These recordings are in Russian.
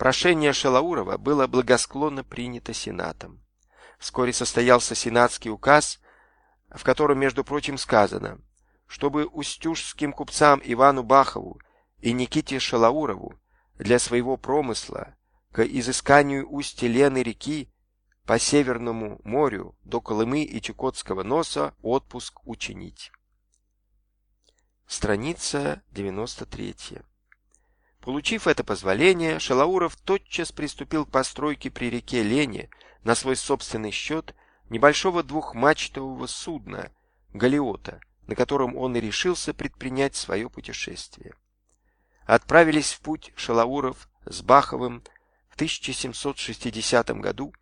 Прошение Шалаурова было благосклонно принято Сенатом. Вскоре состоялся сенатский указ, в котором, между прочим, сказано, чтобы устюжским купцам Ивану Бахову и Никите Шалаурову для своего промысла к изысканию устья Лены реки по Северному морю до Колымы и Чукотского носа отпуск учинить. Страница 93. Получив это позволение, Шалауров тотчас приступил к постройке при реке Лене на свой собственный счет небольшого двухмачтового судна «Галиота», на котором он и решился предпринять свое путешествие. Отправились в путь Шалауров с Баховым в 1760 году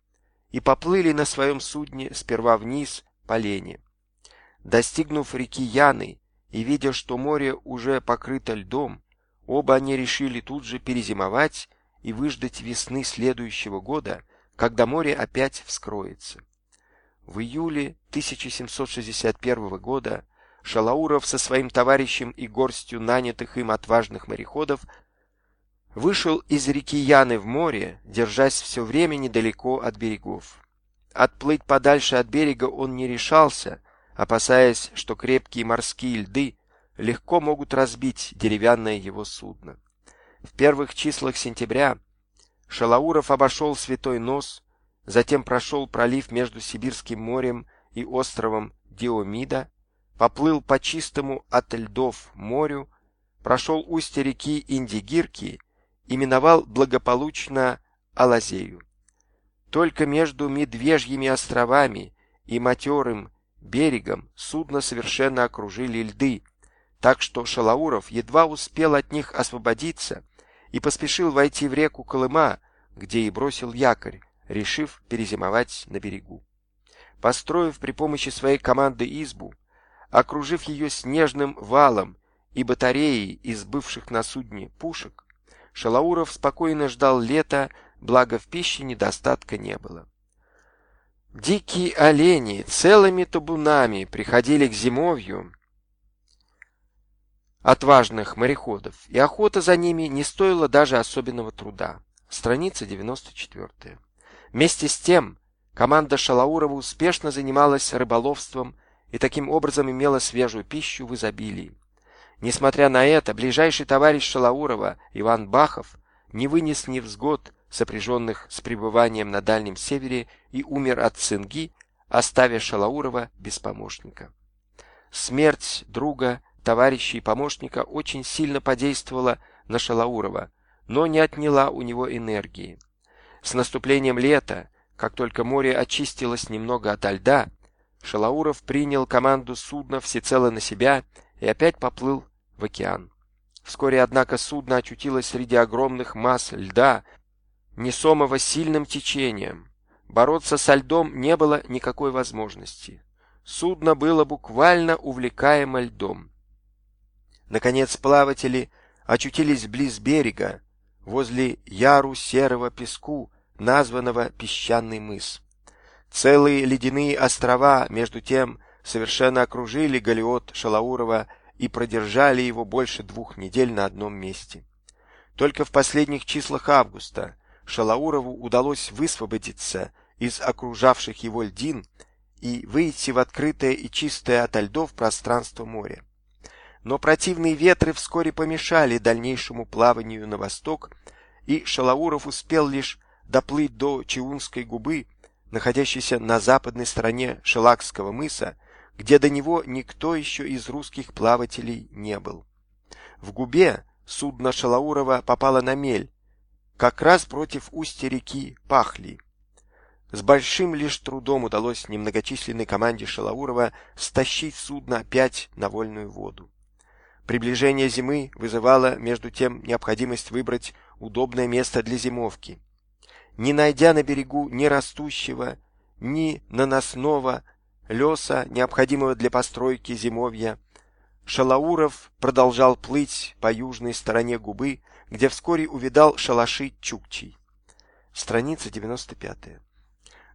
и поплыли на своем судне сперва вниз по Лене. Достигнув реки Яны и видя, что море уже покрыто льдом, оба они решили тут же перезимовать и выждать весны следующего года, когда море опять вскроется. В июле 1761 года Шалауров со своим товарищем и горстью нанятых им отважных мореходов вышел из реки Яны в море, держась все время недалеко от берегов. Отплыть подальше от берега он не решался, опасаясь, что крепкие морские льды легко могут разбить деревянное его судно. В первых числах сентября Шалауров обошел Святой Нос, затем прошел пролив между Сибирским морем и островом Диомида, поплыл по чистому от льдов морю, прошел устье реки Индигирки и миновал благополучно Алазею. Только между Медвежьими островами и матерым берегом судно совершенно окружили льды, так что Шалауров едва успел от них освободиться и поспешил войти в реку Колыма, где и бросил якорь, решив перезимовать на берегу. Построив при помощи своей команды избу, окружив ее снежным валом и батареей из бывших на судне пушек, Шалауров спокойно ждал лета, благо в пище недостатка не было. Дикие олени целыми табунами приходили к зимовью отважных мореходов, и охота за ними не стоила даже особенного труда. Страница 94. Вместе с тем, команда Шалаурова успешно занималась рыболовством и таким образом имела свежую пищу в изобилии. Несмотря на это, ближайший товарищ Шалаурова, Иван Бахов, не вынес невзгод, сопряженных с пребыванием на Дальнем Севере, и умер от цинги, оставив Шалаурова без помощника. Смерть друга, товарища и помощника очень сильно подействовала на Шалаурова, но не отняла у него энергии. С наступлением лета, как только море очистилось немного от льда, Шалауров принял команду судна всецело на себя и опять поплыл в океан. Вскоре, однако, судно очутилось среди огромных масс льда, несомого сильным течением. Бороться со льдом не было никакой возможности. Судно было буквально увлекаемо льдом. Наконец плаватели очутились близ берега, возле яру серого песку, названного Песчаный мыс. Целые ледяные острова, между тем, совершенно окружили галеот Шалаурова и продержали его больше двух недель на одном месте. Только в последних числах августа Шалаурову удалось высвободиться из окружавших его льдин и выйти в открытое и чистое ото льдов пространство моря. Но противные ветры вскоре помешали дальнейшему плаванию на восток, и Шалауров успел лишь доплыть до Чеунской губы, находящейся на западной стороне Шелакского мыса, где до него никто еще из русских плавателей не был. В губе судно Шалаурова попало на мель, как раз против устья реки Пахли. С большим лишь трудом удалось немногочисленной команде Шалаурова стащить судно опять на вольную воду. Приближение зимы вызывало, между тем, необходимость выбрать удобное место для зимовки. Не найдя на берегу ни растущего, ни наносного леса, необходимого для постройки зимовья, Шалауров продолжал плыть по южной стороне губы, где вскоре увидал шалаши чукчей. Страница 95.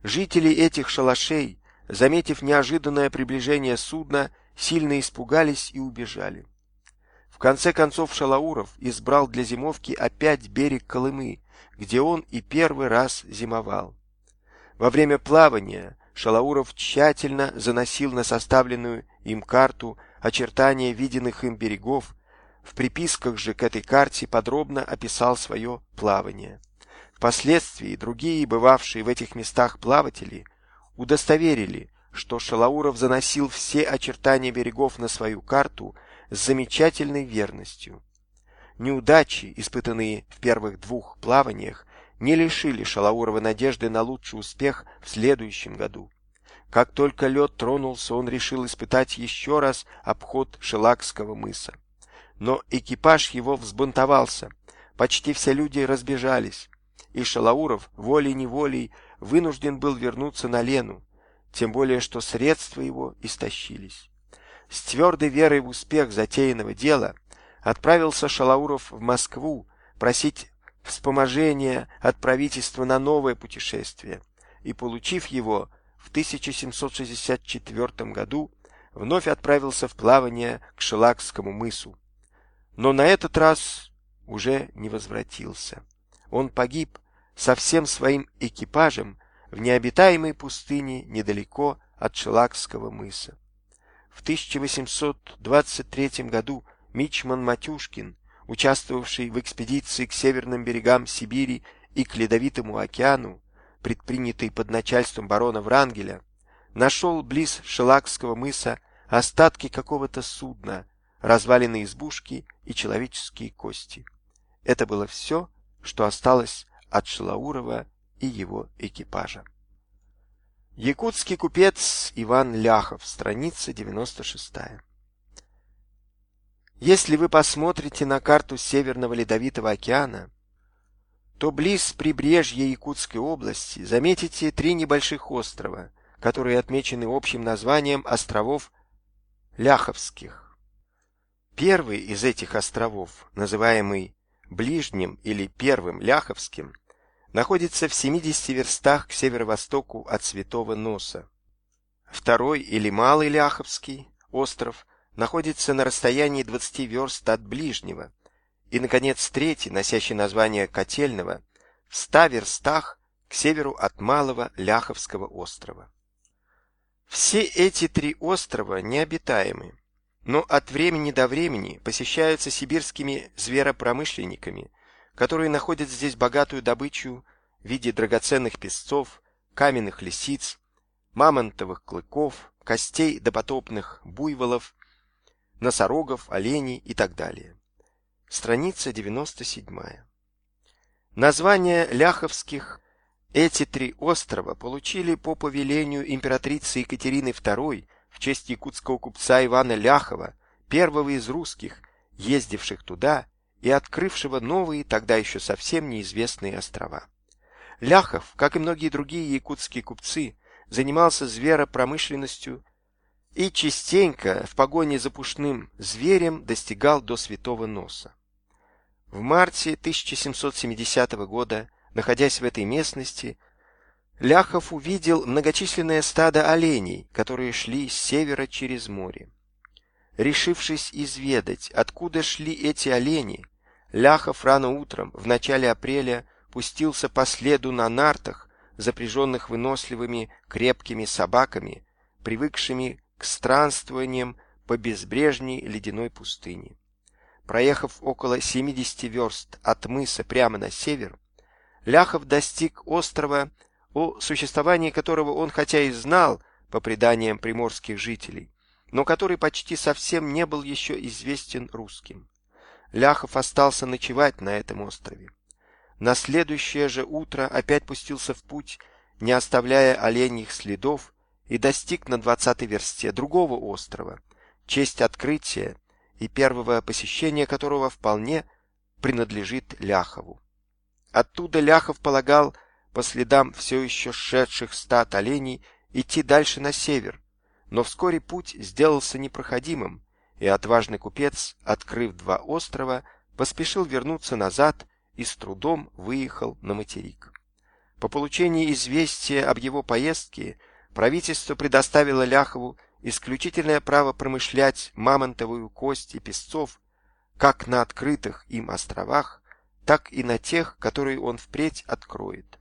Жители этих шалашей, заметив неожиданное приближение судна, сильно испугались и убежали. Конце концов Шалауров избрал для зимовки опять берег Колымы, где он и первый раз зимовал. Во время плавания Шалауров тщательно заносил на составленную им карту очертания виденных им берегов, в приписках же к этой карте подробно описал свое плавание. Впоследствии другие, бывавшие в этих местах плаватели, удостоверили, что Шалауров заносил все очертания берегов на свою карту с замечательной верностью. Неудачи, испытанные в первых двух плаваниях, не лишили Шалаурова надежды на лучший успех в следующем году. Как только лед тронулся, он решил испытать еще раз обход Шелакского мыса. Но экипаж его взбунтовался, почти все люди разбежались, и Шалауров волей-неволей вынужден был вернуться на Лену, тем более что средства его истощились. С твердой верой в успех затеянного дела отправился Шалауров в Москву просить вспоможения от правительства на новое путешествие, и, получив его, в 1764 году вновь отправился в плавание к Шелакскому мысу. Но на этот раз уже не возвратился. Он погиб со всем своим экипажем в необитаемой пустыне недалеко от Шелакского мыса. В 1823 году Мичман Матюшкин участвовавший в экспедиции к северным берегам Сибири и к Ледовитому океану, предпринятой под начальством барона Врангеля, нашел близ Шелакского мыса остатки какого-то судна, развалины избушки и человеческие кости. Это было все, что осталось от Шелаурова и его экипажа. Якутский купец Иван Ляхов, страница 96. Если вы посмотрите на карту Северного Ледовитого океана, то близ прибрежья Якутской области заметите три небольших острова, которые отмечены общим названием островов Ляховских. Первый из этих островов, называемый Ближним или Первым Ляховским, находится в 70 верстах к северо-востоку от Святого Носа. Второй или Малый Ляховский остров находится на расстоянии 20 верст от ближнего, и, наконец, третий, носящий название Котельного, в 100 верстах к северу от Малого Ляховского острова. Все эти три острова необитаемы, но от времени до времени посещаются сибирскими зверопромышленниками, которые находят здесь богатую добычу в виде драгоценных песцов, каменных лисиц, мамонтовых клыков, костей допотопных буйволов носорогов, оленей и так далее. Страница 97. Название ляховских эти три острова получили по повелению императрицы Екатерины II в честь якутского купца Ивана Ляхова, первого из русских, ездивших туда и открывшего новые, тогда еще совсем неизвестные острова. Ляхов, как и многие другие якутские купцы, занимался зверопромышленностью и частенько в погоне за пушным зверем достигал до Святого Носа. В марте 1770 года, находясь в этой местности, Ляхов увидел многочисленное стадо оленей, которые шли с севера через море. Решившись изведать, откуда шли эти олени, Ляхов рано утром, в начале апреля, пустился по следу на нартах, запряженных выносливыми крепкими собаками, привыкшими к странствованиям по безбрежней ледяной пустыне. Проехав около 70 верст от мыса прямо на север, Ляхов достиг острова, о существовании которого он хотя и знал по преданиям приморских жителей, но который почти совсем не был еще известен русским. Ляхов остался ночевать на этом острове. На следующее же утро опять пустился в путь, не оставляя оленьих следов, и достиг на двадцатой версте другого острова, честь открытия и первого посещения которого вполне принадлежит Ляхову. Оттуда Ляхов полагал по следам все еще шедших стад оленей идти дальше на север, но вскоре путь сделался непроходимым, и отважный купец, открыв два острова, поспешил вернуться назад и с трудом выехал на материк. По получении известия об его поездке правительство предоставило Ляхову исключительное право промышлять мамонтовую кость и песцов, как на открытых им островах, так и на тех, которые он впредь откроет.